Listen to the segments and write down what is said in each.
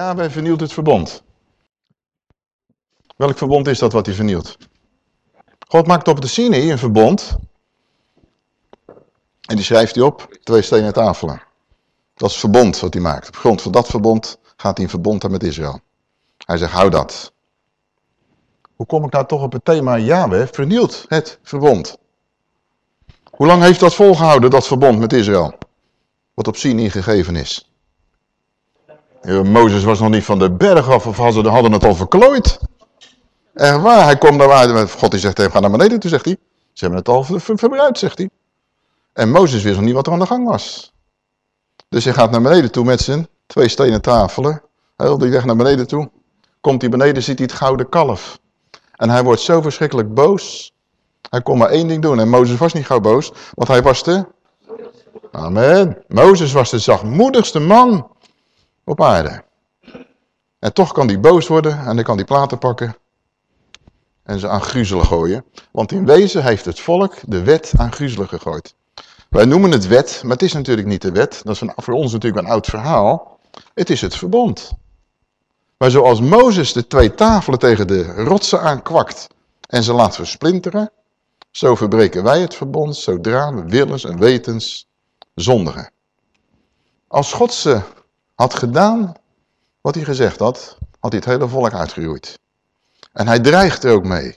Ja, wij vernielt het verbond. Welk verbond is dat wat hij vernielt? God maakt op de Sinai een verbond. En die schrijft hij op, twee stenen tafelen. Dat is het verbond wat hij maakt. Op grond van dat verbond gaat hij een verbond aan met Israël. Hij zegt, hou dat. Hoe kom ik nou toch op het thema Yahweh vernielt het verbond? Hoe lang heeft dat volgehouden, dat verbond met Israël? Wat op Sinai gegeven is. Mozes was nog niet van de berg af of hadden het al verklooid. En waar, hij komt daar waar, God die zegt tegen hem, ga naar beneden toe, zegt hij. Ze hebben het al verbruikt, zegt hij. En Mozes wist nog niet wat er aan de gang was. Dus hij gaat naar beneden toe met zijn twee stenen tafelen. Heel die weg naar beneden toe. Komt hij beneden, ziet hij het gouden kalf. En hij wordt zo verschrikkelijk boos. Hij kon maar één ding doen. En Mozes was niet gauw boos, want hij was de... Amen. Mozes was de zachtmoedigste man op aarde. En toch kan hij boos worden en dan kan hij platen pakken en ze aan gruzelen gooien. Want in wezen heeft het volk de wet aan gruzelen gegooid. Wij noemen het wet, maar het is natuurlijk niet de wet. Dat is voor ons natuurlijk een oud verhaal. Het is het verbond. Maar zoals Mozes de twee tafelen tegen de rotsen aankwakt en ze laat versplinteren, zo verbreken wij het verbond zodra we willens en wetens zondigen. Als God ze had gedaan wat hij gezegd had, had hij het hele volk uitgeroeid. En hij dreigt er ook mee.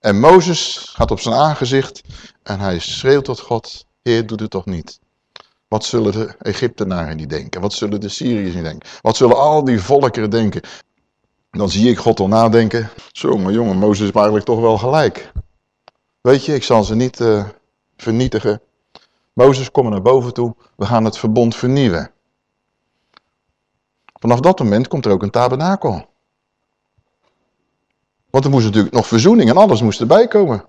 En Mozes gaat op zijn aangezicht en hij schreeuwt tot God, Heer, doe het toch niet. Wat zullen de Egyptenaren niet denken? Wat zullen de Syriërs niet denken? Wat zullen al die volkeren denken? Dan zie ik God al nadenken. Zo, maar jongen, Mozes is eigenlijk toch wel gelijk. Weet je, ik zal ze niet uh, vernietigen. Mozes, kom naar boven toe. We gaan het verbond vernieuwen. Vanaf dat moment komt er ook een tabernakel. Want er moest natuurlijk nog verzoening en alles moest erbij komen.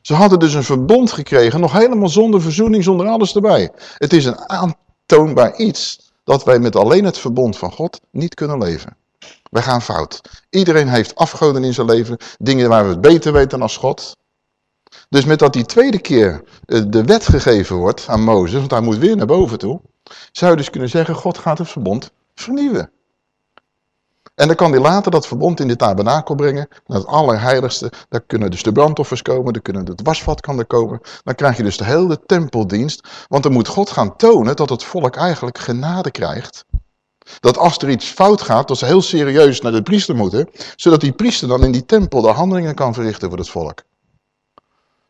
Ze hadden dus een verbond gekregen, nog helemaal zonder verzoening, zonder alles erbij. Het is een aantoonbaar iets dat wij met alleen het verbond van God niet kunnen leven. Wij gaan fout. Iedereen heeft afgoden in zijn leven, dingen waar we het beter weten als God. Dus met dat die tweede keer eh, de wet gegeven wordt aan Mozes, want hij moet weer naar boven toe, zou je dus kunnen zeggen, God gaat het verbond vernieuwen. En dan kan hij later dat verbond in de tabernakel brengen, naar het allerheiligste. Daar kunnen dus de brandoffers komen, dan kunnen het wasvat kan er komen. Dan krijg je dus de hele tempeldienst. Want dan moet God gaan tonen dat het volk eigenlijk genade krijgt. Dat als er iets fout gaat, dat ze heel serieus naar de priester moeten. Zodat die priester dan in die tempel de handelingen kan verrichten voor het volk.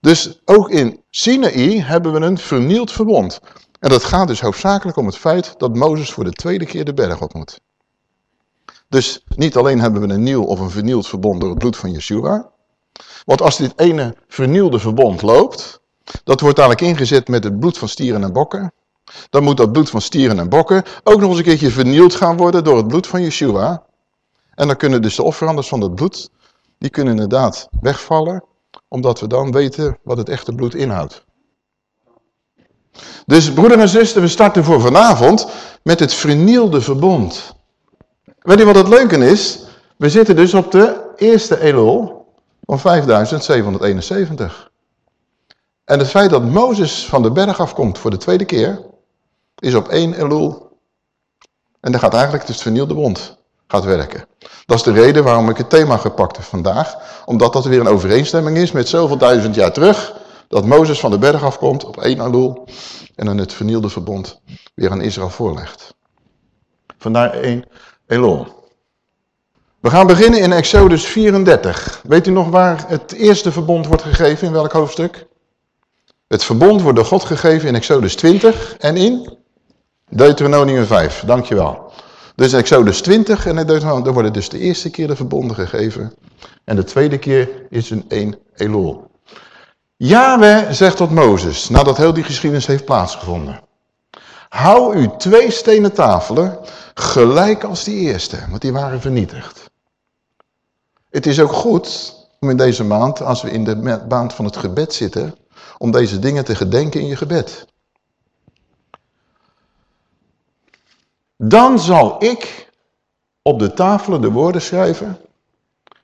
Dus ook in Sinaï hebben we een vernield verbond. En dat gaat dus hoofdzakelijk om het feit dat Mozes voor de tweede keer de berg op moet. Dus niet alleen hebben we een nieuw of een vernield verbond door het bloed van Yeshua. Want als dit ene vernielde verbond loopt, dat wordt dadelijk ingezet met het bloed van stieren en bokken. Dan moet dat bloed van stieren en bokken ook nog eens een keertje vernield gaan worden door het bloed van Yeshua. En dan kunnen dus de offeranders van dat bloed, die kunnen inderdaad wegvallen, omdat we dan weten wat het echte bloed inhoudt. Dus broeder en zuster, we starten voor vanavond met het vernielde verbond. Weet je wat het leuke is? We zitten dus op de eerste Elul van 5771. En het feit dat Mozes van de berg afkomt voor de tweede keer, is op één Elul. En dan gaat eigenlijk het vernielde bond gaat werken. Dat is de reden waarom ik het thema gepakt heb vandaag. Omdat dat weer een overeenstemming is met zoveel duizend jaar terug. Dat Mozes van de berg afkomt op één Elul. En dan het vernielde verbond weer aan Israël voorlegt. Vandaar één Elul. We gaan beginnen in Exodus 34. Weet u nog waar het eerste verbond wordt gegeven? In welk hoofdstuk? Het verbond wordt door God gegeven in Exodus 20 en in Deuteronomium 5. Dankjewel. Dus Exodus 20 en Deuteronomium worden dus de eerste keer de verbonden gegeven. En de tweede keer is een één Elul. Yahweh zegt tot Mozes, nadat heel die geschiedenis heeft plaatsgevonden. Hou u twee stenen tafelen, gelijk als die eerste, want die waren vernietigd. Het is ook goed om in deze maand, als we in de maand van het gebed zitten, om deze dingen te gedenken in je gebed. Dan zal ik op de tafelen de woorden schrijven,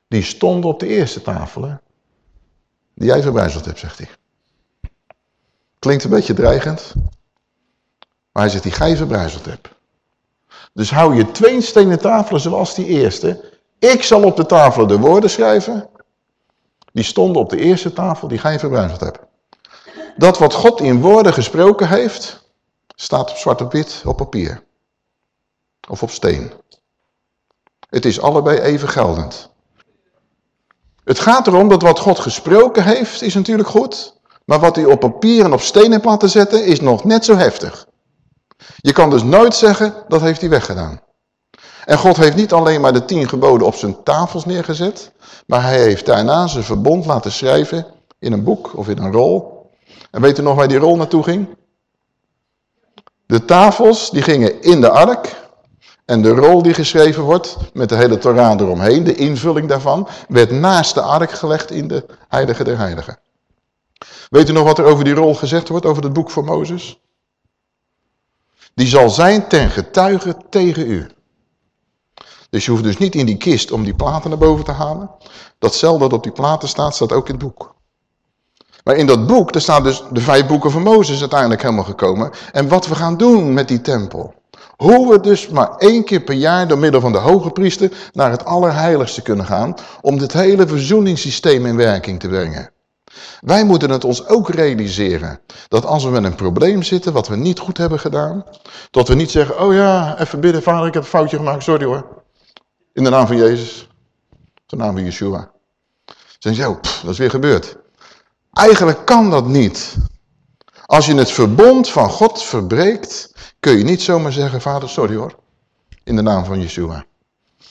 die stonden op de eerste tafelen, die jij verbrijzeld hebt, zegt hij. Klinkt een beetje dreigend, maar hij zegt die gij verbrijzeld hebt. Dus hou je twee stenen tafelen zoals die eerste. Ik zal op de tafelen de woorden schrijven. Die stonden op de eerste tafel die gij verbruind hebt. Dat wat God in woorden gesproken heeft, staat op zwart op wit op papier. Of op steen. Het is allebei even geldend. Het gaat erom dat wat God gesproken heeft, is natuurlijk goed. Maar wat hij op papier en op steen heeft laten zetten, is nog net zo heftig. Je kan dus nooit zeggen, dat heeft hij weggedaan. En God heeft niet alleen maar de tien geboden op zijn tafels neergezet, maar hij heeft daarna zijn verbond laten schrijven in een boek of in een rol. En weet u nog waar die rol naartoe ging? De tafels die gingen in de ark en de rol die geschreven wordt met de hele Torah eromheen, de invulling daarvan, werd naast de ark gelegd in de heilige der heiligen. Weet u nog wat er over die rol gezegd wordt, over het boek van Mozes? Die zal zijn ten getuige tegen u. Dus je hoeft dus niet in die kist om die platen naar boven te halen. Datzelfde dat op die platen staat, staat ook in het boek. Maar in dat boek, daar staan dus de vijf boeken van Mozes uiteindelijk helemaal gekomen. En wat we gaan doen met die tempel. Hoe we dus maar één keer per jaar door middel van de hoge priester naar het allerheiligste kunnen gaan. Om dit hele verzoeningssysteem in werking te brengen. Wij moeten het ons ook realiseren. Dat als we met een probleem zitten wat we niet goed hebben gedaan. Dat we niet zeggen, oh ja, even bidden, vader ik heb een foutje gemaakt, sorry hoor. In de naam van Jezus. In de naam van Yeshua. Zeg je, oh, dat is weer gebeurd. Eigenlijk kan dat niet. Als je het verbond van God verbreekt, kun je niet zomaar zeggen, vader, sorry hoor. In de naam van Yeshua.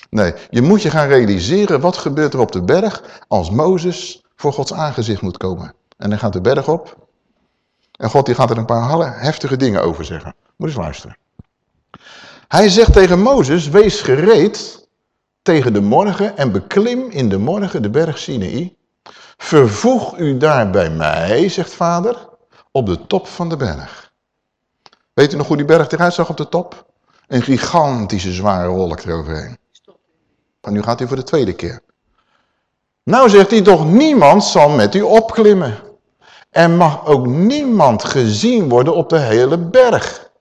Nee, je moet je gaan realiseren wat gebeurt er op de berg als Mozes voor Gods aangezicht moet komen. En hij gaat de berg op. En God die gaat er een paar heftige dingen over zeggen. Moet eens luisteren. Hij zegt tegen Mozes, wees gereed tegen de morgen en beklim in de morgen de berg Sinaï. Vervoeg u daar bij mij, zegt vader, op de top van de berg. Weet u nog hoe die berg eruit zag op de top? Een gigantische zware wolk eroverheen. En nu gaat hij voor de tweede keer. Nou zegt hij toch, niemand zal met u opklimmen. Er mag ook niemand gezien worden op de hele berg.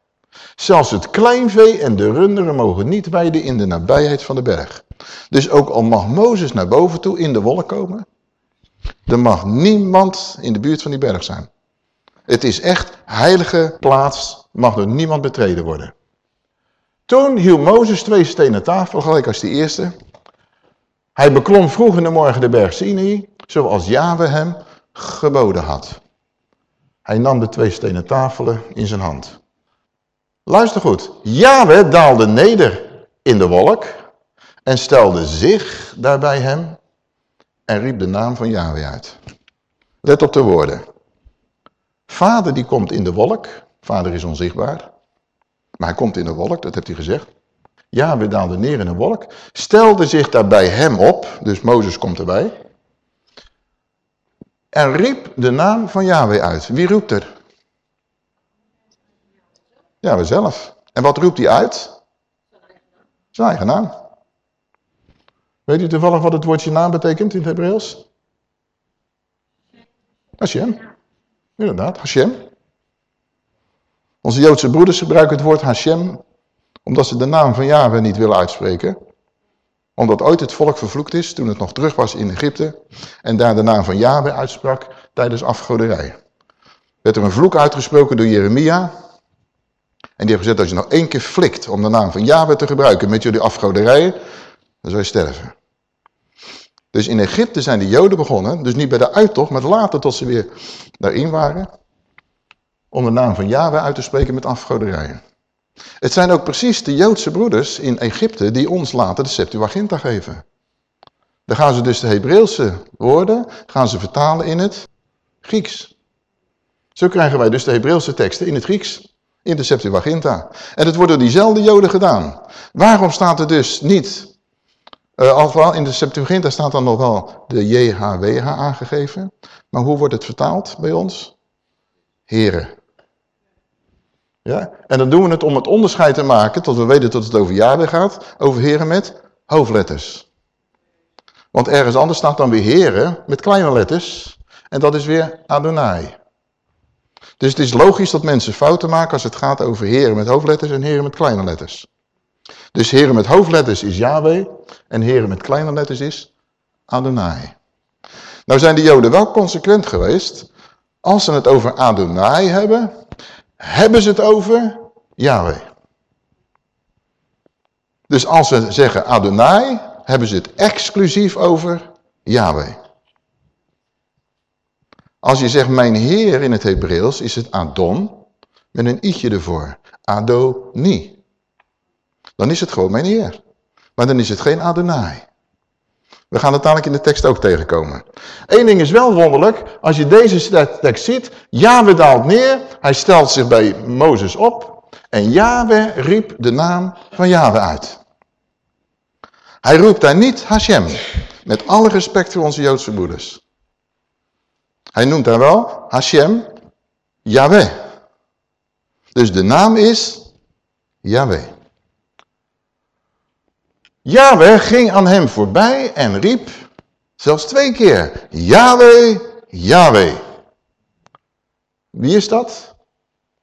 Zelfs het kleinvee en de runderen mogen niet weiden in de nabijheid van de berg. Dus ook al mag Mozes naar boven toe in de wolk komen, er mag niemand in de buurt van die berg zijn. Het is echt heilige plaats, mag door niemand betreden worden. Toen hield Mozes twee stenen tafel, gelijk als de eerste. Hij beklom vroeg in de morgen de berg Sinai, zoals Yahweh hem geboden had. Hij nam de twee stenen tafelen in zijn hand. Luister goed. Yahweh daalde neder in de wolk en stelde zich daarbij hem en riep de naam van Yahweh uit. Let op de woorden. Vader die komt in de wolk. Vader is onzichtbaar. Maar hij komt in de wolk, dat heeft hij gezegd. Yahweh daalde neer in een wolk. Stelde zich daarbij hem op. Dus Mozes komt erbij. En riep de naam van Yahweh uit. Wie roept er? Ja, we zelf. En wat roept hij uit? Zijn eigen naam. Weet u toevallig wat het woordje naam betekent in het Hebreeuws? Hashem. Inderdaad, Hashem. Onze Joodse broeders gebruiken het woord Hashem omdat ze de naam van Yahweh niet willen uitspreken. Omdat ooit het volk vervloekt is toen het nog terug was in Egypte en daar de naam van Yahweh uitsprak tijdens afgoderij. Werd er een vloek uitgesproken door Jeremia en die heeft gezegd, als je nog één keer flikt om de naam van Yahweh te gebruiken met jullie afgoderijen, dan zou je sterven. Dus in Egypte zijn de Joden begonnen, dus niet bij de uittocht, maar later tot ze weer daarin waren, om de naam van Yahweh uit te spreken met afgoderijen. Het zijn ook precies de Joodse broeders in Egypte die ons later de Septuaginta geven. Dan gaan ze dus de Hebreeuwse woorden gaan ze vertalen in het Grieks. Zo krijgen wij dus de Hebreeuwse teksten in het Grieks in de Septuaginta. En het wordt door diezelfde joden gedaan. Waarom staat er dus niet... Uh, in de Septuaginta staat dan nog wel de JHWH aangegeven. Maar hoe wordt het vertaald bij ons? Heren. Ja? En dan doen we het om het onderscheid te maken, tot we weten dat het over jaren gaat, over heren met hoofdletters. Want ergens anders staat dan weer heren met kleine letters. En dat is weer Adonai. Dus het is logisch dat mensen fouten maken als het gaat over heren met hoofdletters en heren met kleine letters. Dus heren met hoofdletters is Yahweh en heren met kleine letters is Adonai. Nou zijn de joden wel consequent geweest. Als ze het over Adonai hebben, hebben ze het over Yahweh. Dus als ze zeggen Adonai, hebben ze het exclusief over Yahweh. Als je zegt mijn Heer in het Hebreeuws, is het Adon met een i'tje ervoor. Adoni. Dan is het gewoon mijn Heer. Maar dan is het geen Adonai. We gaan het dadelijk in de tekst ook tegenkomen. Eén ding is wel wonderlijk. Als je deze tekst ziet. Yahweh daalt neer. Hij stelt zich bij Mozes op. En Yahweh riep de naam van Yahweh uit. Hij roept daar niet Hashem. Met alle respect voor onze Joodse broeders. Hij noemt daar wel Hashem Yahweh. Dus de naam is Yahweh. Yahweh ging aan hem voorbij en riep, zelfs twee keer, Yahweh, Yahweh. Wie is dat?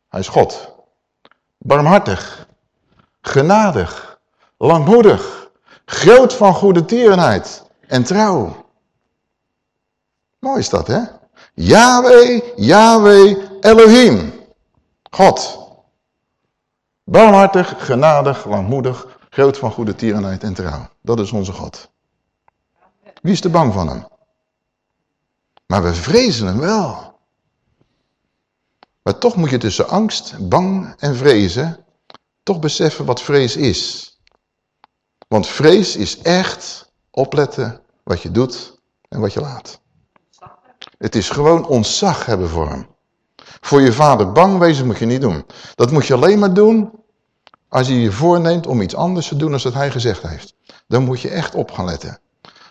Hij is God. Barmhartig, genadig, langmoedig, groot van goede tierenheid en trouw. Mooi is dat, hè? Yahweh, Yahweh, Elohim. God. Barmhartig, genadig, langmoedig, groot van goede tierenheid en trouw. Dat is onze God. Wie is er bang van hem? Maar we vrezen hem wel. Maar toch moet je tussen angst, bang en vrezen toch beseffen wat vrees is. Want vrees is echt opletten wat je doet en wat je laat. Het is gewoon ontzag hebben voor hem. Voor je vader bang wezen moet je niet doen. Dat moet je alleen maar doen als je je voorneemt om iets anders te doen dan wat hij gezegd heeft. Dan moet je echt op gaan letten.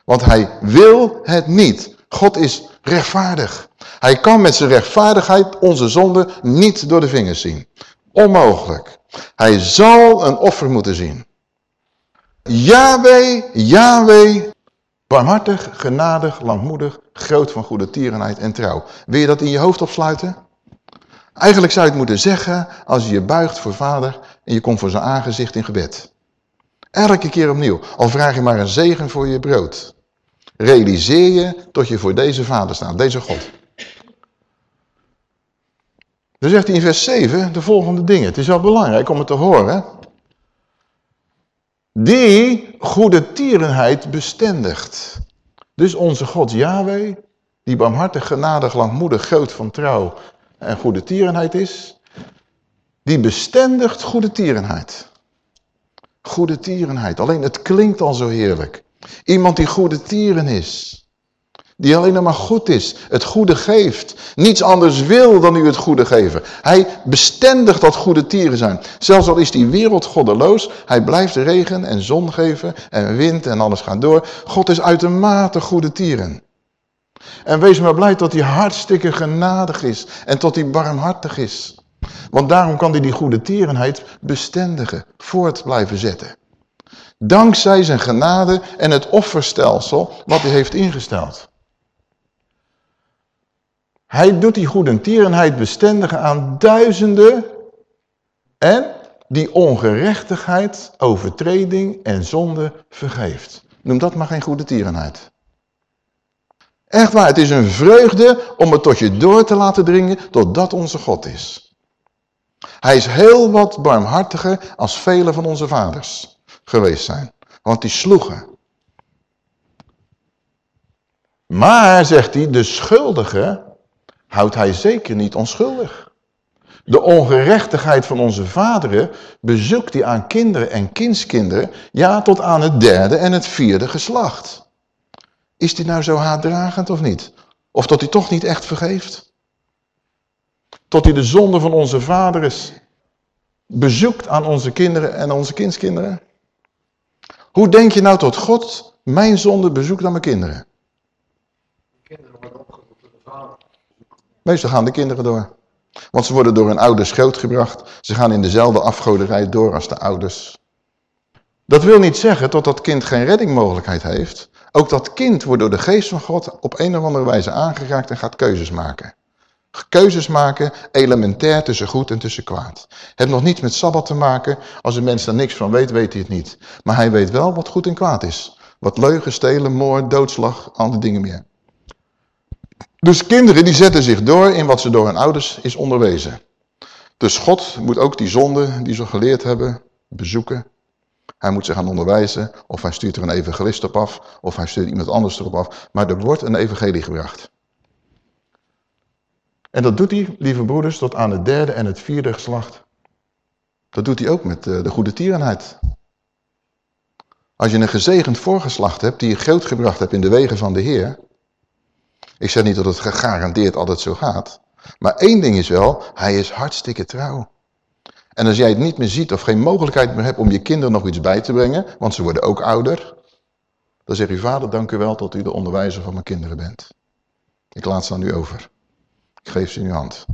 Want hij wil het niet. God is rechtvaardig. Hij kan met zijn rechtvaardigheid onze zonde niet door de vingers zien. Onmogelijk. Hij zal een offer moeten zien. Yahweh, Yahweh, barmhartig, genadig, langmoedig, groot van goede tierenheid en trouw. Wil je dat in je hoofd opsluiten? Eigenlijk zou je het moeten zeggen als je je buigt voor vader en je komt voor zijn aangezicht in gebed. Elke keer opnieuw. Al vraag je maar een zegen voor je brood. Realiseer je tot je voor deze vader staat, deze God. Dan zegt hij in vers 7 de volgende dingen. Het is wel belangrijk om het te horen. Die goede tierenheid bestendigt. Dus onze God Yahweh, die barmhartig, genadig, langmoedig, groot van trouw en goede tierenheid is, die bestendigt goede tierenheid. Goede tierenheid. Alleen het klinkt al zo heerlijk. Iemand die goede tieren is. Die alleen maar goed is. Het goede geeft. Niets anders wil dan u het goede geven. Hij bestendigt dat goede tieren zijn. Zelfs al is die wereld goddeloos. Hij blijft regen en zon geven en wind en alles gaat door. God is uitermate goede tieren. En wees maar blij dat hij hartstikke genadig is. En tot hij barmhartig is. Want daarom kan hij die goede tierenheid bestendigen, voort blijven zetten. Dankzij zijn genade en het offerstelsel wat hij heeft ingesteld. Hij doet die goede tierenheid bestendigen aan duizenden en die ongerechtigheid, overtreding en zonde vergeeft. Noem dat maar geen goede tierenheid. Echt waar, het is een vreugde om het tot je door te laten dringen totdat onze God is. Hij is heel wat barmhartiger als vele van onze vaders geweest zijn. Want die sloegen. Maar, zegt hij, de schuldige houdt hij zeker niet onschuldig. De ongerechtigheid van onze vaderen bezoekt hij aan kinderen en kindskinderen, ja, tot aan het derde en het vierde geslacht. Is die nou zo haatdragend of niet? Of dat hij toch niet echt vergeeft? Tot hij de zonde van onze vaders bezoekt aan onze kinderen en onze kindskinderen. Hoe denk je nou tot God mijn zonde bezoekt aan mijn kinderen? Meestal gaan de kinderen door. Want ze worden door hun ouders grootgebracht. Ze gaan in dezelfde afgoderij door als de ouders. Dat wil niet zeggen dat dat kind geen reddingmogelijkheid heeft. Ook dat kind wordt door de geest van God op een of andere wijze aangeraakt en gaat keuzes maken. Keuzes maken, elementair tussen goed en tussen kwaad. Heeft nog niets met Sabbat te maken. Als een mens daar niks van weet, weet hij het niet. Maar hij weet wel wat goed en kwaad is. Wat leugen, stelen, moord, doodslag, andere dingen meer. Dus kinderen die zetten zich door in wat ze door hun ouders is onderwezen. Dus God moet ook die zonde die ze geleerd hebben bezoeken. Hij moet ze gaan onderwijzen of hij stuurt er een evangelist op af of hij stuurt iemand anders erop af. Maar er wordt een evangelie gebracht. En dat doet hij, lieve broeders, tot aan het derde en het vierde geslacht. Dat doet hij ook met eh, de goede tierenheid. Als je een gezegend voorgeslacht hebt, die je groot gebracht hebt in de wegen van de Heer. Ik zeg niet dat het gegarandeerd altijd zo gaat. Maar één ding is wel, hij is hartstikke trouw. En als jij het niet meer ziet of geen mogelijkheid meer hebt om je kinderen nog iets bij te brengen, want ze worden ook ouder, dan zeg je vader, dank u wel dat u de onderwijzer van mijn kinderen bent. Ik laat ze aan u over. Geef ze in uw hand.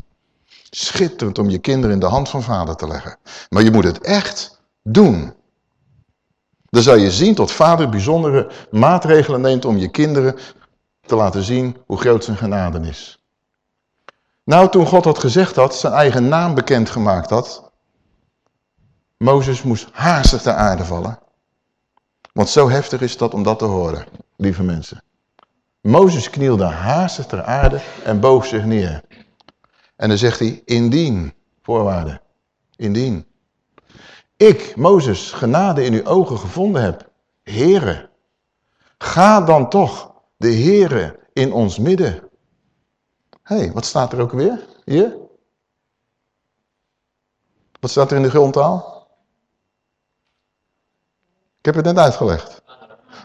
Schitterend om je kinderen in de hand van vader te leggen. Maar je moet het echt doen. Dan zal je zien tot vader bijzondere maatregelen neemt om je kinderen te laten zien hoe groot zijn genade is. Nou, toen God had gezegd had, zijn eigen naam bekendgemaakt had, Mozes moest haastig ter aarde vallen. Want zo heftig is dat om dat te horen, lieve mensen. Mozes knielde haastig ter aarde en boog zich neer. En dan zegt hij, indien, voorwaarde, indien. Ik, Mozes, genade in uw ogen gevonden heb, Heere, ga dan toch de Heere in ons midden. Hé, hey, wat staat er ook weer? Hier? Wat staat er in de grondtaal? Ik heb het net uitgelegd.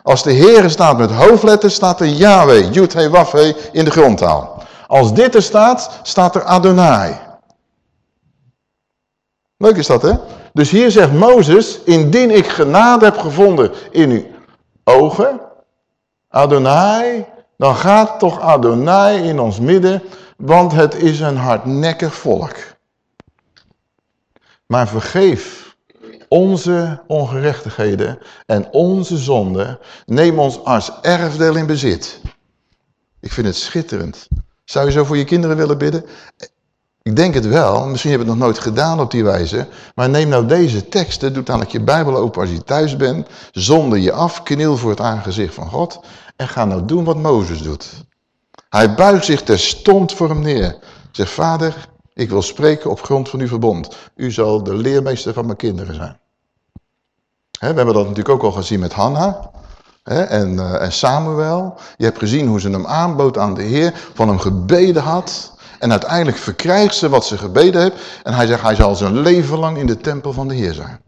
Als de Heere staat met hoofdletters, staat er Yahweh, Yud, He, Waf, in de grondtaal. Als dit er staat, staat er Adonai. Leuk is dat, hè? Dus hier zegt Mozes, indien ik genade heb gevonden in uw ogen, Adonai, dan gaat toch Adonai in ons midden, want het is een hardnekkig volk. Maar vergeef onze ongerechtigheden en onze zonden, neem ons als erfdeel in bezit. Ik vind het schitterend. Zou je zo voor je kinderen willen bidden? Ik denk het wel, misschien heb je het nog nooit gedaan op die wijze. Maar neem nou deze teksten, doe dan je Bijbel open als je thuis bent. Zonde je af, kniel voor het aangezicht van God. En ga nou doen wat Mozes doet. Hij buigt zich terstond voor hem neer. Zegt, vader, ik wil spreken op grond van uw verbond. U zal de leermeester van mijn kinderen zijn. we hebben dat natuurlijk ook al gezien met Hanna en, uh, en Samuel. Je hebt gezien hoe ze hem aanbood aan de Heer, van hem gebeden had. En uiteindelijk verkrijgt ze wat ze gebeden heeft. En hij zegt, hij zal zijn leven lang in de tempel van de Heer zijn.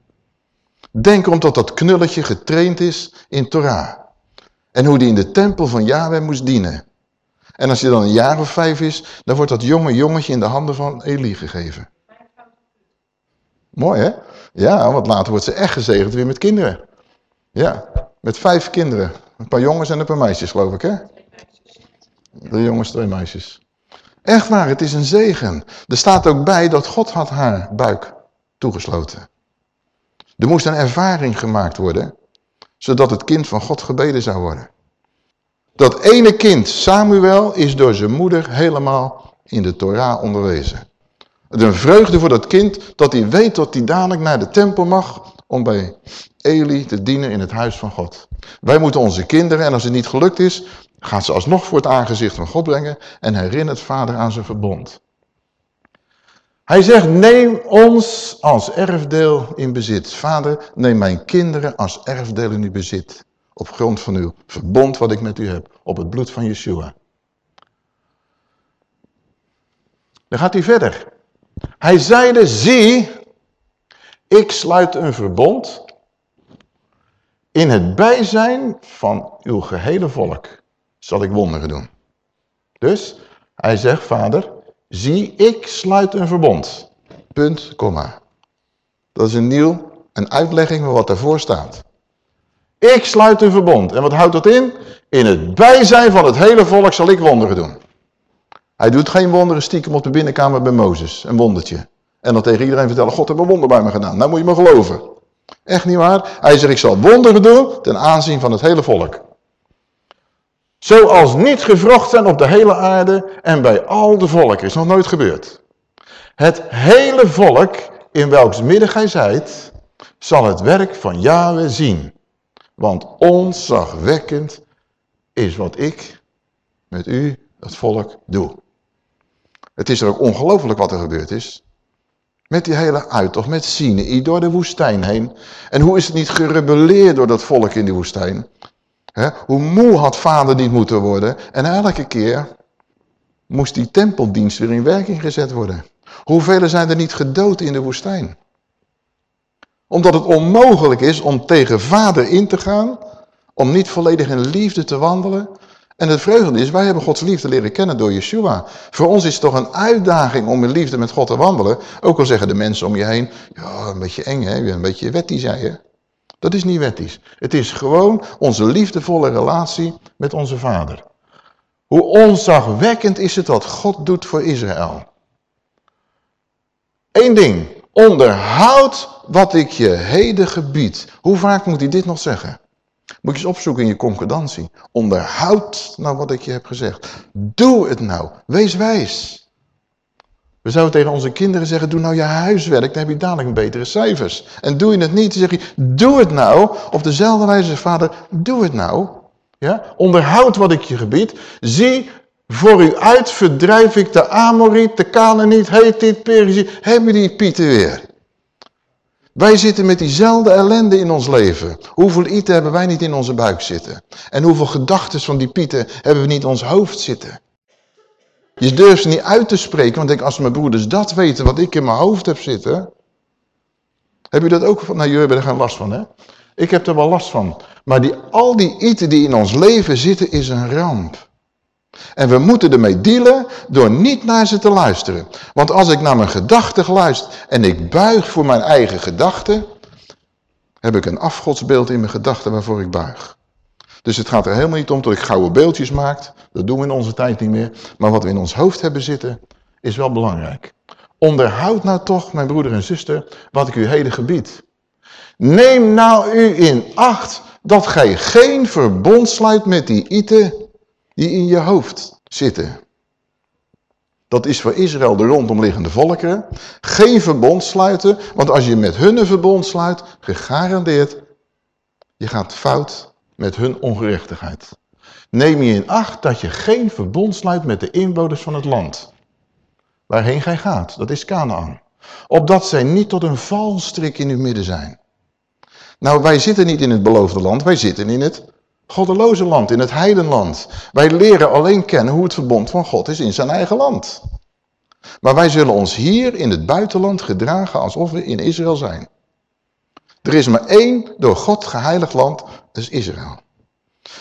Denk erom dat dat knulletje getraind is in Torah. En hoe die in de tempel van Yahweh moest dienen. En als hij dan een jaar of vijf is, dan wordt dat jonge jongetje in de handen van Eli gegeven. Mooi hè? Ja, want later wordt ze echt gezegend weer met kinderen. Ja, met vijf kinderen. Een paar jongens en een paar meisjes geloof ik hè? Drie jongens, twee meisjes. Echt waar, het is een zegen. Er staat ook bij dat God had haar buik toegesloten. Er moest een ervaring gemaakt worden, zodat het kind van God gebeden zou worden. Dat ene kind, Samuel, is door zijn moeder helemaal in de Torah onderwezen. Het een vreugde voor dat kind dat hij weet dat hij dadelijk naar de tempel mag om bij Eli te dienen in het huis van God. Wij moeten onze kinderen, en als het niet gelukt is, gaat ze alsnog voor het aangezicht van God brengen en herinnert vader aan zijn verbond. Hij zegt, neem ons als erfdeel in bezit. Vader, neem mijn kinderen als erfdeel in uw bezit. Op grond van uw verbond wat ik met u heb. Op het bloed van Yeshua. Dan gaat hij verder. Hij zeide, zie, ik sluit een verbond in het bijzijn van uw gehele volk zal ik wonderen doen. Dus hij zegt, vader, zie ik sluit een verbond. Punt, komma. Dat is een nieuw, een uitlegging van wat daarvoor staat. Ik sluit een verbond. En wat houdt dat in? In het bijzijn van het hele volk zal ik wonderen doen. Hij doet geen wonderen stiekem op de binnenkamer bij Mozes. Een wondertje. En dan tegen iedereen vertellen, God heeft een wonder bij me gedaan. Nou moet je me geloven. Echt niet waar. Hij zegt, ik zal wonderen doen ten aanzien van het hele volk. Zoals niet gevrocht zijn op de hele aarde en bij al de volken. Is nog nooit gebeurd. Het hele volk, in welks midden gij zijt, zal het werk van Yahweh zien. Want onzagwekkend is wat ik met u, het volk, doe. Het is er ook ongelooflijk wat er gebeurd is. Met die hele uittocht, met Sinai, door de woestijn heen. En hoe is het niet gerebelleerd door dat volk in die woestijn? hoe moe had vader niet moeten worden? En elke keer moest die tempeldienst weer in werking gezet worden. Hoeveel zijn er niet gedood in de woestijn? Omdat het onmogelijk is om tegen vader in te gaan, om niet volledig in liefde te wandelen. En het vreugde is, wij hebben Gods liefde leren kennen door Yeshua. Voor ons is het toch een uitdaging om in liefde met God te wandelen. Ook al zeggen de mensen om je heen, ja, een beetje eng hè, een beetje wettie zei je. Dat is niet wettisch. Het is gewoon onze liefdevolle relatie met onze vader. Hoe onzagwekkend is het wat God doet voor Israël. Eén ding. Onderhoud wat ik je heden gebied. Hoe vaak moet hij dit nog zeggen? Moet je eens opzoeken in je concordantie. Onderhoud nou wat ik je heb gezegd. Doe het nou. Wees wijs. We zouden tegen onze kinderen zeggen, doe nou je huiswerk, dan heb je dadelijk betere cijfers. En doe je het niet, dan zeg je, doe het nou. Op dezelfde wijze, vader, doe het nou. Ja? Onderhoud wat ik je gebied. Zie, voor u uit verdrijf ik de Amoriet, de Canaaniet, dit Periziet. Hebben die pieten weer. Wij zitten met diezelfde ellende in ons leven. Hoeveel ieten hebben wij niet in onze buik zitten? En hoeveel gedachten van die pieten hebben we niet in ons hoofd zitten? Je durft ze niet uit te spreken, want denk, als mijn broeders dat weten wat ik in mijn hoofd heb zitten. Heb je dat ook? Nou, jullie hebben er geen last van, hè? Ik heb er wel last van. Maar die, al die eten die in ons leven zitten, is een ramp. En we moeten ermee dealen door niet naar ze te luisteren. Want als ik naar mijn gedachten luister en ik buig voor mijn eigen gedachten, heb ik een afgodsbeeld in mijn gedachten waarvoor ik buig. Dus het gaat er helemaal niet om dat ik gouden beeldjes maak. Dat doen we in onze tijd niet meer. Maar wat we in ons hoofd hebben zitten, is wel belangrijk. Onderhoud nou toch, mijn broeder en zuster, wat ik u heden gebied. Neem nou u in acht dat gij geen verbond sluit met die iten die in je hoofd zitten. Dat is voor Israël de rondomliggende volkeren. Geen verbond sluiten, want als je met hun een verbond sluit, gegarandeerd, je gaat fout met hun ongerechtigheid. Neem je in acht dat je geen verbond sluit met de inwoners van het land. Waarheen gij gaat, dat is Canaan. Opdat zij niet tot een valstrik in uw midden zijn. Nou, wij zitten niet in het beloofde land, wij zitten in het goddeloze land, in het heidenland. Wij leren alleen kennen hoe het verbond van God is in zijn eigen land. Maar wij zullen ons hier in het buitenland gedragen alsof we in Israël zijn. Er is maar één door God geheiligd land, dat is Israël.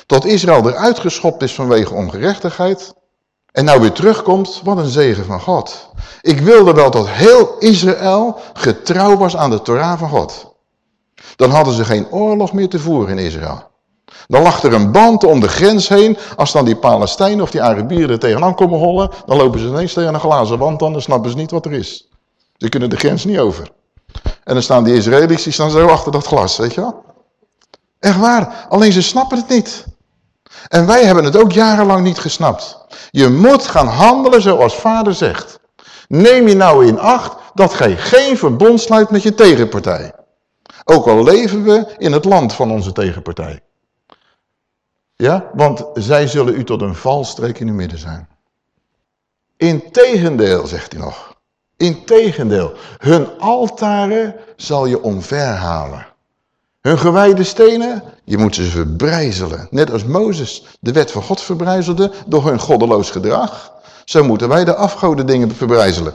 Tot Israël eruit geschopt is vanwege ongerechtigheid. En nou weer terugkomt, wat een zegen van God. Ik wilde wel dat heel Israël getrouw was aan de Torah van God. Dan hadden ze geen oorlog meer te voeren in Israël. Dan lag er een band om de grens heen. Als dan die Palestijnen of die Arabieren er tegenaan komen hollen, dan lopen ze ineens tegen een glazen wand aan, dan snappen ze niet wat er is. Ze kunnen de grens niet over. En dan staan die Israëli's, die staan zo achter dat glas, weet je wel. Echt waar, alleen ze snappen het niet. En wij hebben het ook jarenlang niet gesnapt. Je moet gaan handelen zoals vader zegt. Neem je nou in acht dat gij geen verbond sluit met je tegenpartij. Ook al leven we in het land van onze tegenpartij. Ja, want zij zullen u tot een valstreek in uw midden zijn. Integendeel, zegt hij nog. Integendeel, hun altaren zal je omverhalen. Hun gewijde stenen, je moet ze verbrijzelen. Net als Mozes de wet van God verbrijzelde door hun goddeloos gedrag. Zo moeten wij de afgoden dingen verbrijzelen.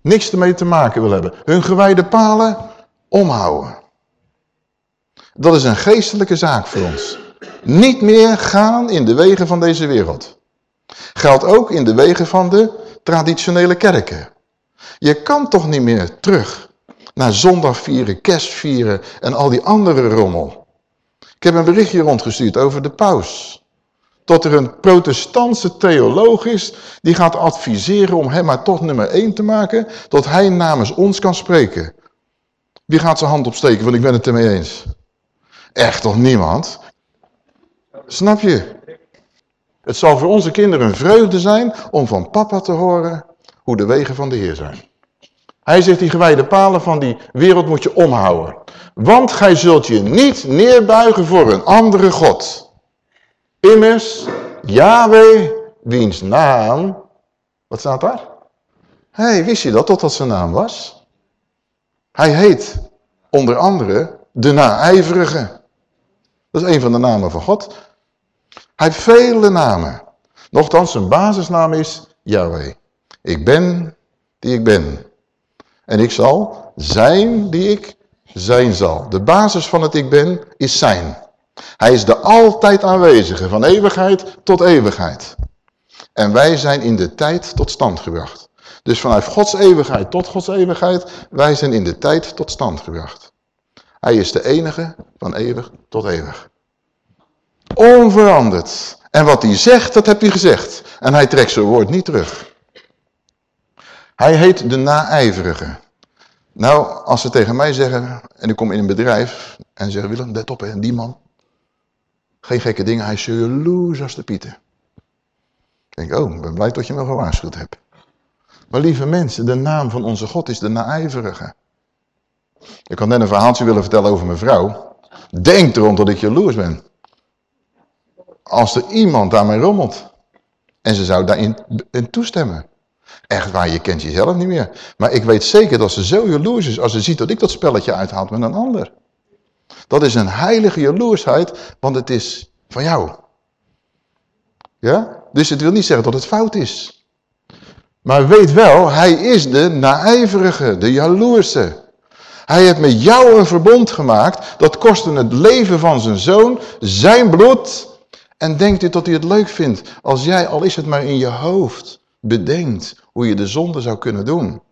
Niks ermee te maken wil hebben. Hun gewijde palen omhouden. Dat is een geestelijke zaak voor ons. Niet meer gaan in de wegen van deze wereld. Geldt ook in de wegen van de traditionele kerken. Je kan toch niet meer terug naar zondag vieren, kerst vieren en al die andere rommel. Ik heb een berichtje rondgestuurd over de paus. Tot er een protestantse theoloog is die gaat adviseren om hem maar tot nummer 1 te maken, tot hij namens ons kan spreken. Wie gaat zijn hand opsteken, want ik ben het ermee eens. Echt toch niemand? Snap je? Het zal voor onze kinderen een vreugde zijn om van papa te horen hoe de wegen van de Heer zijn. Hij zegt die gewijde palen van die wereld moet je omhouden. Want gij zult je niet neerbuigen voor een andere God. Immers, Yahweh, wiens naam... Wat staat daar? Hé, hey, wist je dat, dat zijn naam was? Hij heet onder andere de naijverige. Dat is een van de namen van God. Hij heeft vele namen. Nochtans, zijn basisnaam is Yahweh. Ik ben die ik ben. En ik zal zijn die ik zijn zal. De basis van het ik ben is zijn. Hij is de altijd aanwezige, van eeuwigheid tot eeuwigheid. En wij zijn in de tijd tot stand gebracht. Dus vanuit Gods eeuwigheid tot Gods eeuwigheid, wij zijn in de tijd tot stand gebracht. Hij is de enige van eeuwig tot eeuwig. Onveranderd. En wat hij zegt, dat heb hij gezegd. En hij trekt zijn woord niet terug. Hij heet de naijverige. Nou, als ze tegen mij zeggen, en ik kom in een bedrijf en zeggen, Willem, let op, hè, die man. Geen gekke dingen, hij is jaloers als de pieten. Ik denk, oh, ik ben blij dat je me gewaarschuwd hebt. Maar lieve mensen, de naam van onze God is de naijverige. Ik had net een verhaaltje willen vertellen over mijn vrouw. Denk erom dat ik jaloers ben. Als er iemand mij rommelt. En ze zou daarin in toestemmen. Echt waar, je kent jezelf niet meer. Maar ik weet zeker dat ze zo jaloers is als ze ziet dat ik dat spelletje uithaal met een ander. Dat is een heilige jaloersheid, want het is van jou. Ja? Dus het wil niet zeggen dat het fout is. Maar weet wel, hij is de naijverige, de jaloerse. Hij heeft met jou een verbond gemaakt, dat kostte het leven van zijn zoon, zijn bloed. En denkt u dat hij het leuk vindt als jij, al is het maar in je hoofd, bedenkt hoe je de zonde zou kunnen doen.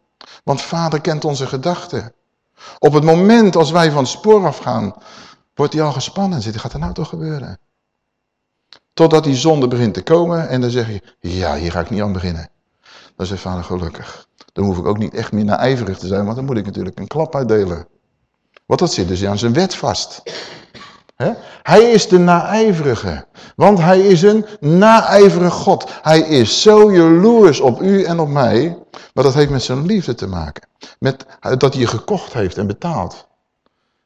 Want vader kent onze gedachten. Op het moment als wij van het spoor afgaan, wordt hij al gespannen. Zit, gaat er nou toch gebeuren? Totdat die zonde begint te komen en dan zeg je, ja, hier ga ik niet aan beginnen. Dan zegt vader gelukkig. Dan hoef ik ook niet echt meer naijverig te zijn, want dan moet ik natuurlijk een klap uitdelen. Want dat zit dus aan zijn wet vast. Hij is de naijverige, want hij is een naijverig God. Hij is zo jaloers op u en op mij, maar dat heeft met zijn liefde te maken. Met dat hij je gekocht heeft en betaald.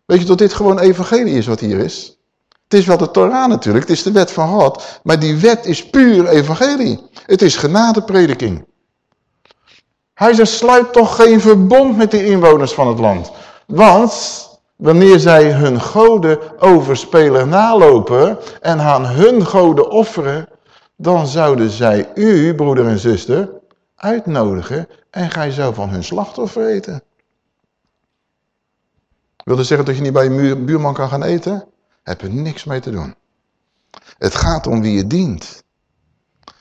Weet je dat dit gewoon evangelie is wat hier is? Het is wel de Torah natuurlijk, het is de wet van God, maar die wet is puur evangelie. Het is genadeprediking. Hij zegt, sluit toch geen verbond met de inwoners van het land. Want wanneer zij hun goden overspelen nalopen en aan hun goden offeren, dan zouden zij u, broeder en zuster, uitnodigen en gij zou van hun slachtoffer eten. Wil dat zeggen dat je niet bij je buurman kan gaan eten? Heb er niks mee te doen. Het gaat om wie je dient.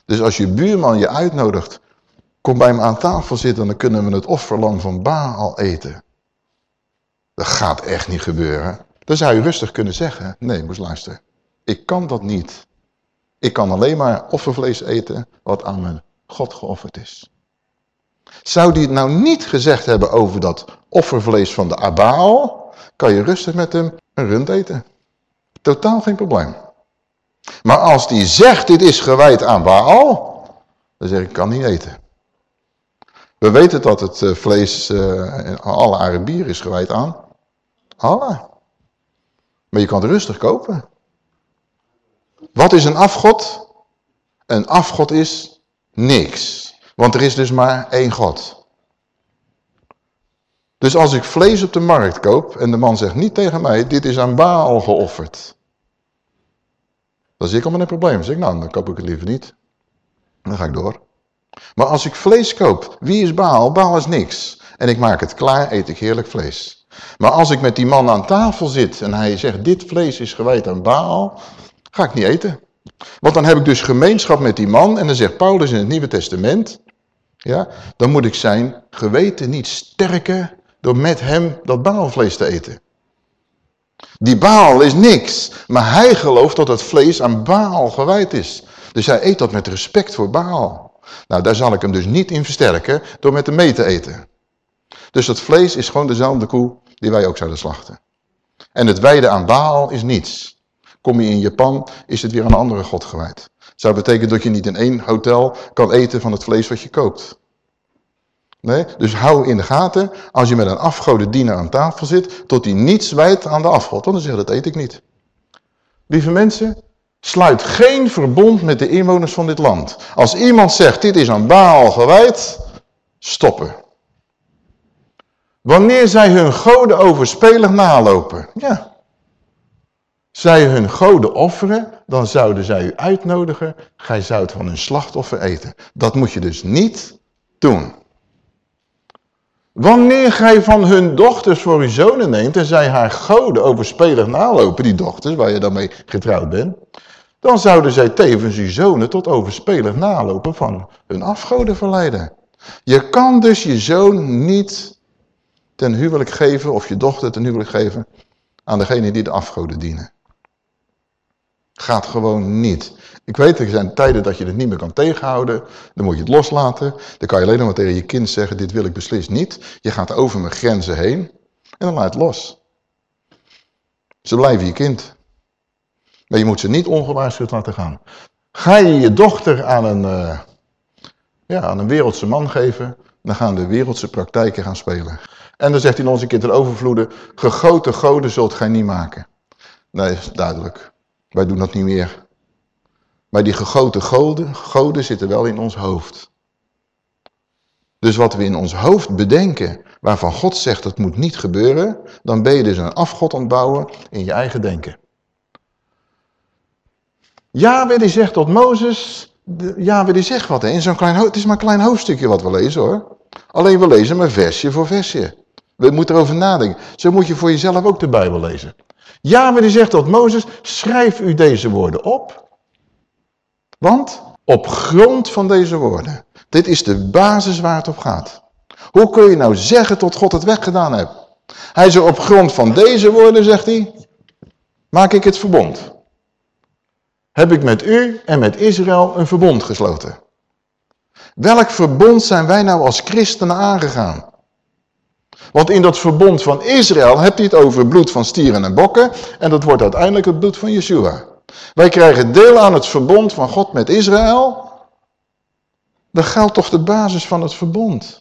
Dus als je buurman je uitnodigt, kom bij hem aan tafel zitten, dan kunnen we het offerlam van Baal eten. Dat gaat echt niet gebeuren. Dan zou je rustig kunnen zeggen, nee, moest luisteren. Ik kan dat niet. Ik kan alleen maar offervlees eten wat aan mijn God geofferd is. Zou die het nou niet gezegd hebben over dat offervlees van de Abaal, kan je rustig met hem een rund eten. Totaal geen probleem. Maar als die zegt, dit is gewijd aan Baal, dan zeg ik, ik kan niet eten. We weten dat het eh, vlees uh, alle Arabieren is gewijd aan Allah. Maar je kan het rustig kopen. Wat is een afgod? Een afgod is niks. Want er is dus maar één God. Dus als ik vlees op de markt koop en de man zegt niet tegen mij, dit is aan Baal geofferd. Dan zie ik al met een probleem. Dan zeg ik, nou, dan koop ik het liever niet. Dan ga ik door. Maar als ik vlees koop, wie is Baal? Baal is niks. En ik maak het klaar, eet ik heerlijk vlees. Maar als ik met die man aan tafel zit en hij zegt, dit vlees is gewijd aan Baal, ga ik niet eten. Want dan heb ik dus gemeenschap met die man en dan zegt Paulus in het Nieuwe Testament, ja, dan moet ik zijn geweten niet sterken door met hem dat baalvlees te eten. Die baal is niks, maar hij gelooft dat het vlees aan baal gewijd is. Dus hij eet dat met respect voor baal. Nou, daar zal ik hem dus niet in versterken door met hem mee te eten. Dus dat vlees is gewoon dezelfde koe die wij ook zouden slachten. En het wijden aan baal is niets. Kom je in Japan, is het weer aan een andere god gewijd. Zou betekenen dat je niet in één hotel kan eten van het vlees wat je koopt. Nee? Dus hou in de gaten, als je met een afgodendiener aan tafel zit, tot hij niets wijt aan de afgod. Want dan zeg je, dat eet ik niet. Lieve mensen, sluit geen verbond met de inwoners van dit land. Als iemand zegt, dit is aan Baal gewijd, stoppen. Wanneer zij hun goden overspelig nalopen, ja. Zij hun goden offeren, dan zouden zij u uitnodigen, gij zoudt van hun slachtoffer eten. Dat moet je dus niet doen. Wanneer gij van hun dochters voor uw zonen neemt en zij haar goden overspelig nalopen, die dochters waar je dan mee getrouwd bent, dan zouden zij tevens uw zonen tot overspelig nalopen van hun afgoden verleiden. Je kan dus je zoon niet ten huwelijk geven of je dochter ten huwelijk geven aan degene die de afgoden dienen. Gaat gewoon niet. Ik weet, er zijn tijden dat je het niet meer kan tegenhouden. Dan moet je het loslaten. Dan kan je alleen nog maar tegen je kind zeggen, dit wil ik beslist niet. Je gaat over mijn grenzen heen. En dan laat het los. Ze blijven je kind. Maar je moet ze niet ongewaarschuwd laten gaan. Ga je je dochter aan een, uh, ja, aan een wereldse man geven, dan gaan de wereldse praktijken gaan spelen. En dan zegt hij eens een keer ter overvloede, gegoten goden zult gij niet maken. Nee, is duidelijk. Wij doen dat niet meer. Maar die gegoten goden, goden zitten wel in ons hoofd. Dus wat we in ons hoofd bedenken, waarvan God zegt dat moet niet gebeuren, dan ben je dus een afgod ontbouwen in je eigen denken. Yahweh die zegt tot Mozes, Yahweh die zegt wat, hè? in zo'n klein het is maar een klein hoofdstukje wat we lezen hoor. Alleen we lezen maar versje voor versje. We moeten erover nadenken. Zo moet je voor jezelf ook de Bijbel lezen. Yahweh die zegt tot Mozes, schrijf u deze woorden op. Want op grond van deze woorden, dit is de basis waar het op gaat. Hoe kun je nou zeggen tot God het weggedaan hebt? Hij zegt op grond van deze woorden, zegt hij, maak ik het verbond heb ik met u en met Israël een verbond gesloten. Welk verbond zijn wij nou als christenen aangegaan? Want in dat verbond van Israël hebt hij het over bloed van stieren en bokken. En dat wordt uiteindelijk het bloed van Yeshua. Wij krijgen deel aan het verbond van God met Israël. Dat geldt toch de basis van het verbond.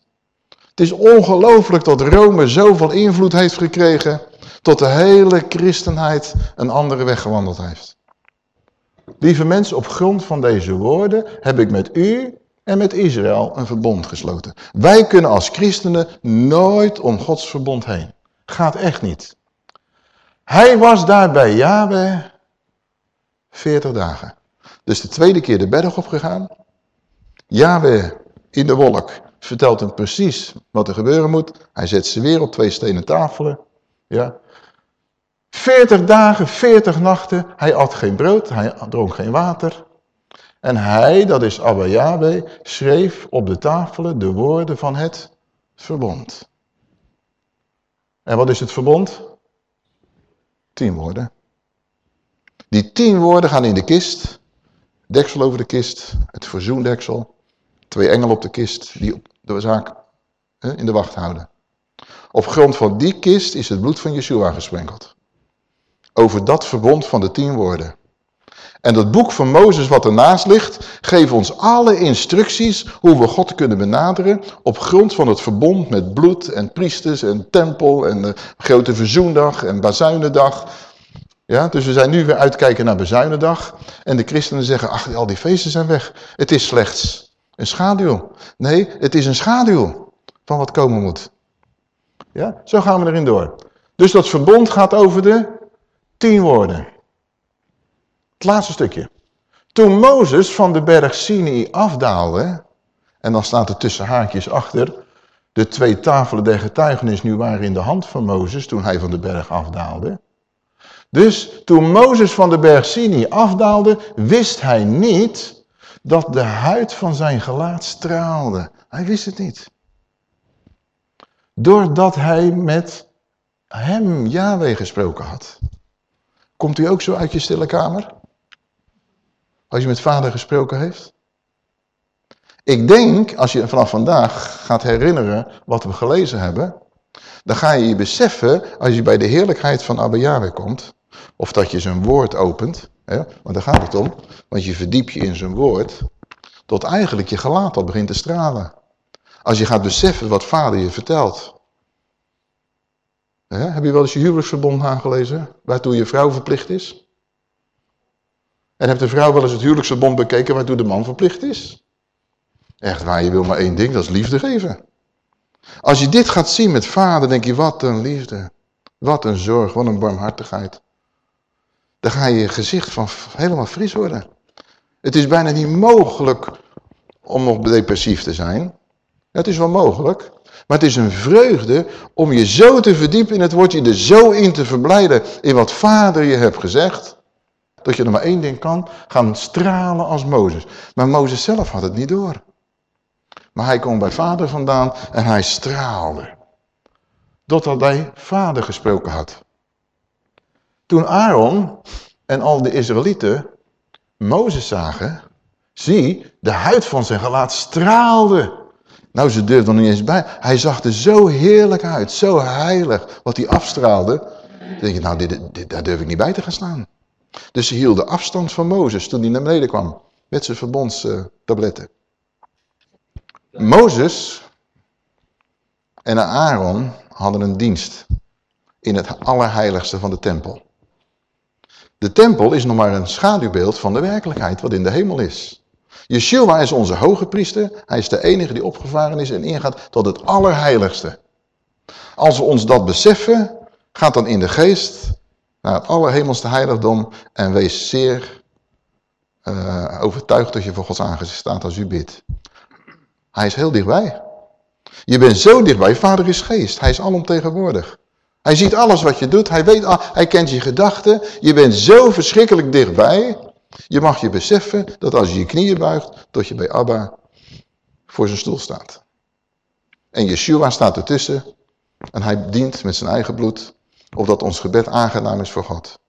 Het is ongelooflijk dat Rome zoveel invloed heeft gekregen... tot de hele christenheid een andere weg gewandeld heeft. Lieve mensen, op grond van deze woorden heb ik met u en met Israël een verbond gesloten. Wij kunnen als christenen nooit om Gods verbond heen. Gaat echt niet. Hij was daar bij Yahweh 40 dagen. Dus de tweede keer de berg opgegaan. Yahweh in de wolk vertelt hem precies wat er gebeuren moet. Hij zet ze weer op twee stenen tafelen. Ja. 40 dagen, 40 nachten, hij at geen brood, hij dronk geen water. En hij, dat is Abba Yahweh, schreef op de tafelen de woorden van het verbond. En wat is het verbond? Tien woorden. Die tien woorden gaan in de kist, deksel over de kist, het verzoendeksel, twee engelen op de kist die de zaak in de wacht houden. Op grond van die kist is het bloed van Yeshua gesprenkeld over dat verbond van de tien woorden. En dat boek van Mozes wat ernaast ligt, geeft ons alle instructies hoe we God kunnen benaderen op grond van het verbond met bloed en priesters en tempel en de grote verzoendag en bazuinendag. Ja, dus we zijn nu weer uitkijken naar bezuinendag en de christenen zeggen, ach al die feesten zijn weg. Het is slechts een schaduw. Nee, het is een schaduw van wat komen moet. Ja, zo gaan we erin door. Dus dat verbond gaat over de Tien woorden. Het laatste stukje. Toen Mozes van de berg Sinai afdaalde, en dan staat er tussen haakjes achter, de twee tafelen der getuigenis nu waren in de hand van Mozes toen hij van de berg afdaalde. Dus toen Mozes van de berg Sinai afdaalde, wist hij niet dat de huid van zijn gelaat straalde. Hij wist het niet. Doordat hij met hem, Yahweh, gesproken had. Komt u ook zo uit je stille kamer? Als je met vader gesproken heeft? Ik denk, als je vanaf vandaag gaat herinneren wat we gelezen hebben, dan ga je je beseffen, als je bij de heerlijkheid van Abba Yahweh komt, of dat je zijn woord opent, Ja, want daar gaat het om. Want je verdiep je in zijn woord, tot eigenlijk je gelaat al begint te stralen. Als je gaat beseffen wat vader je vertelt. Ja, heb je wel eens je huwelijksverbond aangelezen, waartoe je vrouw verplicht is? En heeft de vrouw wel eens het huwelijksverbond bekeken waartoe de man verplicht is? Echt waar, je wil maar één ding, dat is liefde geven. Als je dit gaat zien met vader, denk je, wat een liefde. Wat een zorg, wat een barmhartigheid. Dan ga je gezicht van helemaal fris worden. Het is bijna niet mogelijk om nog depressief te zijn. Het is wel mogelijk. Maar het is een vreugde om je zo te verdiepen in het woord, je er zo in te verblijden in wat vader je hebt gezegd. Dat je er maar één ding kan, gaan stralen als Mozes. Maar Mozes zelf had het niet door. Maar hij kwam bij vader vandaan en hij straalde. Totdat hij vader gesproken had. Toen Aaron en al de Israëlieten Mozes zagen, zie, de huid van zijn gelaat straalde. Nou, ze durfden er niet eens bij. Hij zag er zo heerlijk uit, zo heilig, wat hij afstraalde. Dan denk je, nou, dit, daar durf ik niet bij te gaan staan. Dus ze hielden afstand van Mozes toen hij naar beneden kwam, met zijn verbondstabletten. Mozes en Aaron hadden een dienst in het allerheiligste van de tempel. De tempel is nog maar een schaduwbeeld van de werkelijkheid wat in de hemel is. Yeshua is onze hoge priester. Hij is de enige die opgevaren is en ingaat tot het allerheiligste. Als we ons dat beseffen, gaat dan in de geest naar het allerhemelste heiligdom en wees zeer uh, overtuigd dat je voor Gods aangezicht staat als u bidt. Hij is heel dichtbij. Je bent zo dichtbij, vader is geest. Hij is alomtegenwoordig. Hij ziet alles wat je doet. Hij, weet, hij kent je gedachten. Je bent zo verschrikkelijk dichtbij. Je mag je beseffen dat als je je knieën buigt, dat je bij Abba voor zijn stoel staat. En Yeshua staat ertussen en hij dient met zijn eigen bloed, opdat ons gebed aangenaam is voor God.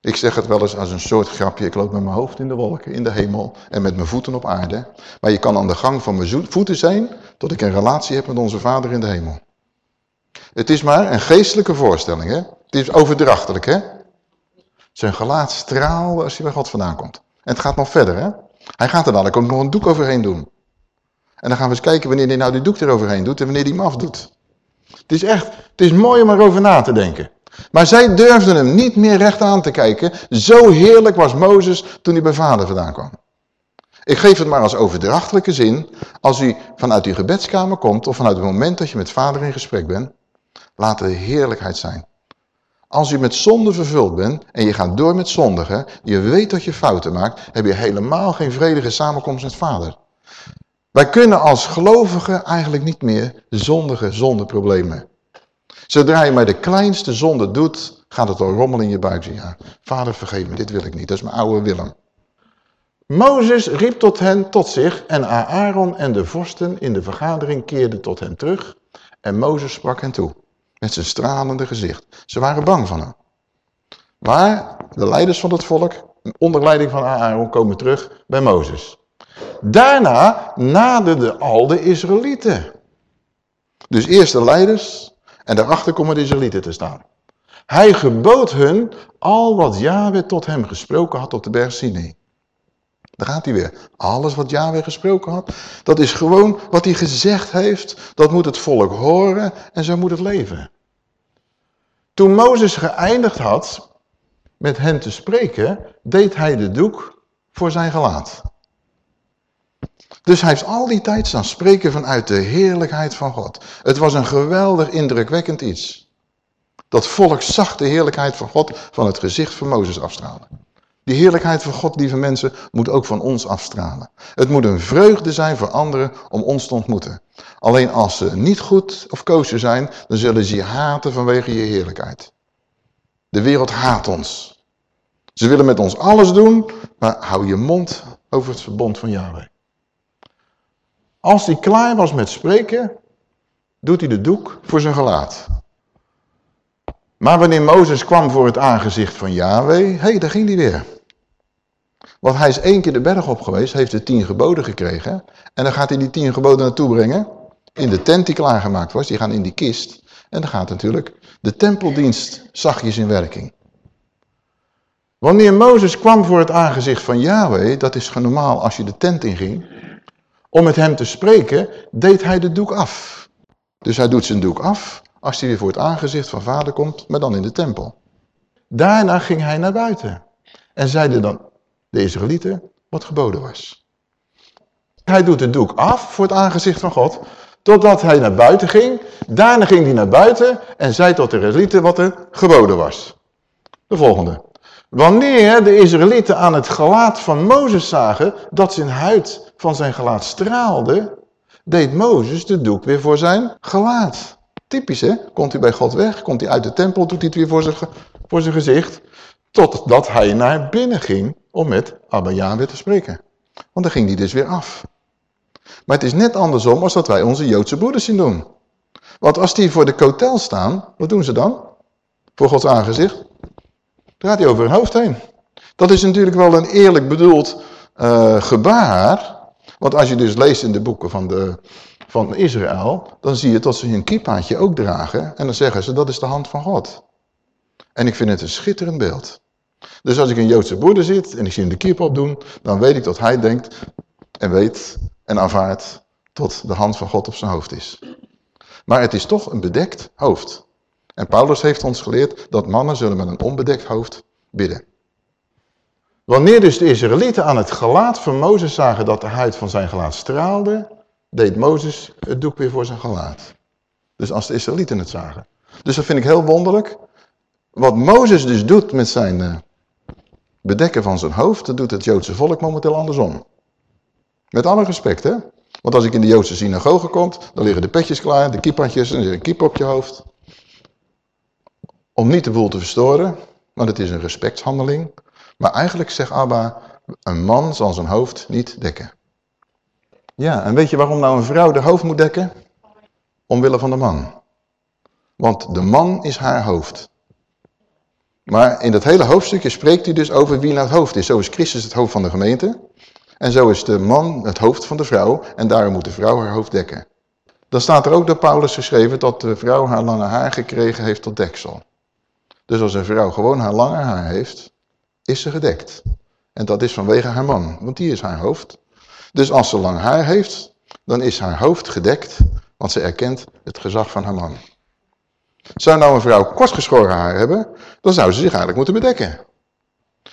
Ik zeg het wel eens als een soort grapje. Ik loop met mijn hoofd in de wolken, in de hemel en met mijn voeten op aarde. Maar je kan aan de gang van mijn voeten zijn tot ik een relatie heb met onze vader in de hemel. Het is maar een geestelijke voorstelling. Hè? Het is overdrachtelijk. Hè? Zijn gelaat straalde als hij bij God vandaan komt. En het gaat nog verder. Hè? Hij gaat er dadelijk ook nog een doek overheen doen. En dan gaan we eens kijken wanneer hij nou die doek eroverheen doet en wanneer hij hem afdoet. Het is echt, het is mooi om erover na te denken. Maar zij durfden hem niet meer recht aan te kijken. Zo heerlijk was Mozes toen hij bij vader vandaan kwam. Ik geef het maar als overdrachtelijke zin. Als u vanuit uw gebedskamer komt of vanuit het moment dat je met vader in gesprek bent. Laat de heerlijkheid zijn. Als u met zonde vervuld bent en je gaat door met zondigen, je weet dat je fouten maakt, heb je helemaal geen vredige samenkomst met vader. Wij kunnen als gelovigen eigenlijk niet meer zondigen zonder problemen. Zodra je maar de kleinste zonde doet, gaat het al rommelen in je buik. Ja, vader vergeef me, dit wil ik niet, dat is mijn oude Willem. Mozes riep tot hen tot zich en Aaron en de vorsten in de vergadering keerden tot hen terug. En Mozes sprak hen toe, met zijn stralende gezicht. Ze waren bang van hem. Maar de leiders van het volk, onder leiding van Aaron, komen terug bij Mozes. Daarna naderden al de Israëlieten. Dus eerst de leiders en daarachter komen de Israëlieten te staan. Hij gebood hun al wat Yahweh tot hem gesproken had op de berg Sinai. Daar gaat hij weer. Alles wat Yahweh gesproken had, dat is gewoon wat hij gezegd heeft. Dat moet het volk horen en zo moet het leven. Toen Mozes geëindigd had met hen te spreken, deed hij de doek voor zijn gelaat. Dus hij heeft al die tijd staan spreken vanuit de heerlijkheid van God. Het was een geweldig indrukwekkend iets. Dat volk zag de heerlijkheid van God van het gezicht van Mozes afstralen. Die heerlijkheid van God, lieve mensen, moet ook van ons afstralen. Het moet een vreugde zijn voor anderen om ons te ontmoeten. Alleen als ze niet goed of koosje zijn, dan zullen ze je haten vanwege je heerlijkheid. De wereld haat ons. Ze willen met ons alles doen, maar hou je mond over het verbond van Yahweh. Als hij klaar was met spreken, doet hij de doek voor zijn gelaat. Maar wanneer Mozes kwam voor het aangezicht van Yahweh, hé, daar ging hij weer. Want hij is één keer de berg op geweest, heeft de tien geboden gekregen. En dan gaat hij die tien geboden naartoe brengen. In de tent die klaargemaakt was, die gaan in die kist. En dan gaat natuurlijk de tempeldienst zachtjes in werking. Wanneer Mozes kwam voor het aangezicht van Yahweh, dat is normaal als je de tent inging, om met hem te spreken, deed hij de doek af. Dus hij doet zijn doek af als hij weer voor het aangezicht van vader komt, maar dan in de tempel. Daarna ging hij naar buiten en zeide dan de Israëlieten wat geboden was. Hij doet de doek af voor het aangezicht van God, totdat hij naar buiten ging. Daarna ging hij naar buiten en zei tot de Israëlieten wat er geboden was. De volgende. Wanneer de Israëlieten aan het gelaat van Mozes zagen dat zijn huid van zijn gelaat straalde, deed Mozes de doek weer voor zijn gelaat. Typisch hè, komt hij bij God weg, komt hij uit de tempel, doet hij het weer voor zijn, voor zijn gezicht, totdat hij naar binnen ging om met Abba weer te spreken. Want dan ging hij dus weer af. Maar het is net andersom als dat wij onze Joodse broeders zien doen. Want als die voor de kotel staan, wat doen ze dan? Voor Gods aangezicht? Dan gaat hij over hun hoofd heen. Dat is natuurlijk wel een eerlijk bedoeld uh, gebaar. Want als je dus leest in de boeken van, de, van Israël, dan zie je dat ze hun kippaatje ook dragen. En dan zeggen ze, dat is de hand van God. En ik vind het een schitterend beeld. Dus als ik een Joodse broeder zit en ik zie hem de kip opdoen, dan weet ik dat hij denkt en weet en aanvaardt tot de hand van God op zijn hoofd is. Maar het is toch een bedekt hoofd. En Paulus heeft ons geleerd dat mannen zullen met een onbedekt hoofd bidden. Wanneer dus de Israëlieten aan het gelaat van Mozes zagen dat de huid van zijn gelaat straalde, deed Mozes het doek weer voor zijn gelaat. Dus als de Israëlieten het zagen. Dus dat vind ik heel wonderlijk. Wat Mozes dus doet met zijn uh, bedekken van zijn hoofd, dat doet het Joodse volk momenteel andersom. Met alle respect, hè. Want als ik in de Joodse synagoge kom, dan liggen de petjes klaar, de kippatjes en een kip op je hoofd. Om niet de boel te verstoren, want het is een respectshandeling. Maar eigenlijk zegt Abba, een man zal zijn hoofd niet dekken. Ja, en weet je waarom nou een vrouw de hoofd moet dekken? Omwille van de man. Want de man is haar hoofd. Maar in dat hele hoofdstukje spreekt hij dus over wie nou het hoofd is. Zo is Christus het hoofd van de gemeente. En zo is de man het hoofd van de vrouw. En daarom moet de vrouw haar hoofd dekken. Dan staat er ook door Paulus geschreven dat de vrouw haar lange haar gekregen heeft tot deksel. Dus als een vrouw gewoon haar lange haar heeft, is ze gedekt. En dat is vanwege haar man, want die is haar hoofd. Dus als ze lang haar heeft, dan is haar hoofd gedekt, want ze erkent het gezag van haar man. Zou nou een vrouw kortgeschoren haar hebben, dan zou ze zich eigenlijk moeten bedekken.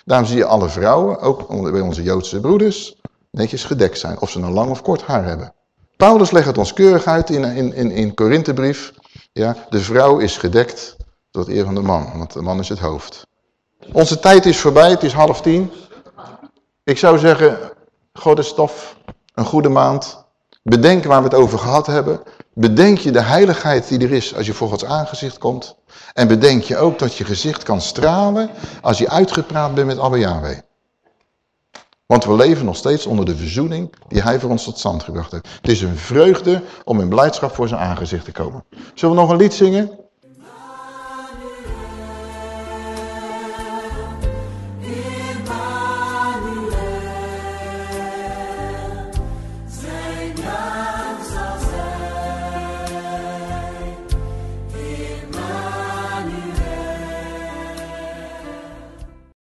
Daarom zie je alle vrouwen, ook bij onze Joodse broeders, netjes gedekt zijn. Of ze nou lang of kort haar hebben. Paulus legt het ons keurig uit in, in, in, in Korinthebrief. Ja, de vrouw is gedekt tot eer van de man, want de man is het hoofd. Onze tijd is voorbij, het is half tien. Ik zou zeggen, God is stof, een goede maand. Bedenk waar we het over gehad hebben. Bedenk je de heiligheid die er is als je voor Gods aangezicht komt. En bedenk je ook dat je gezicht kan stralen als je uitgepraat bent met Abba Yahweh. Want we leven nog steeds onder de verzoening die hij voor ons tot stand gebracht heeft. Het is een vreugde om in blijdschap voor zijn aangezicht te komen. Zullen we nog een lied zingen?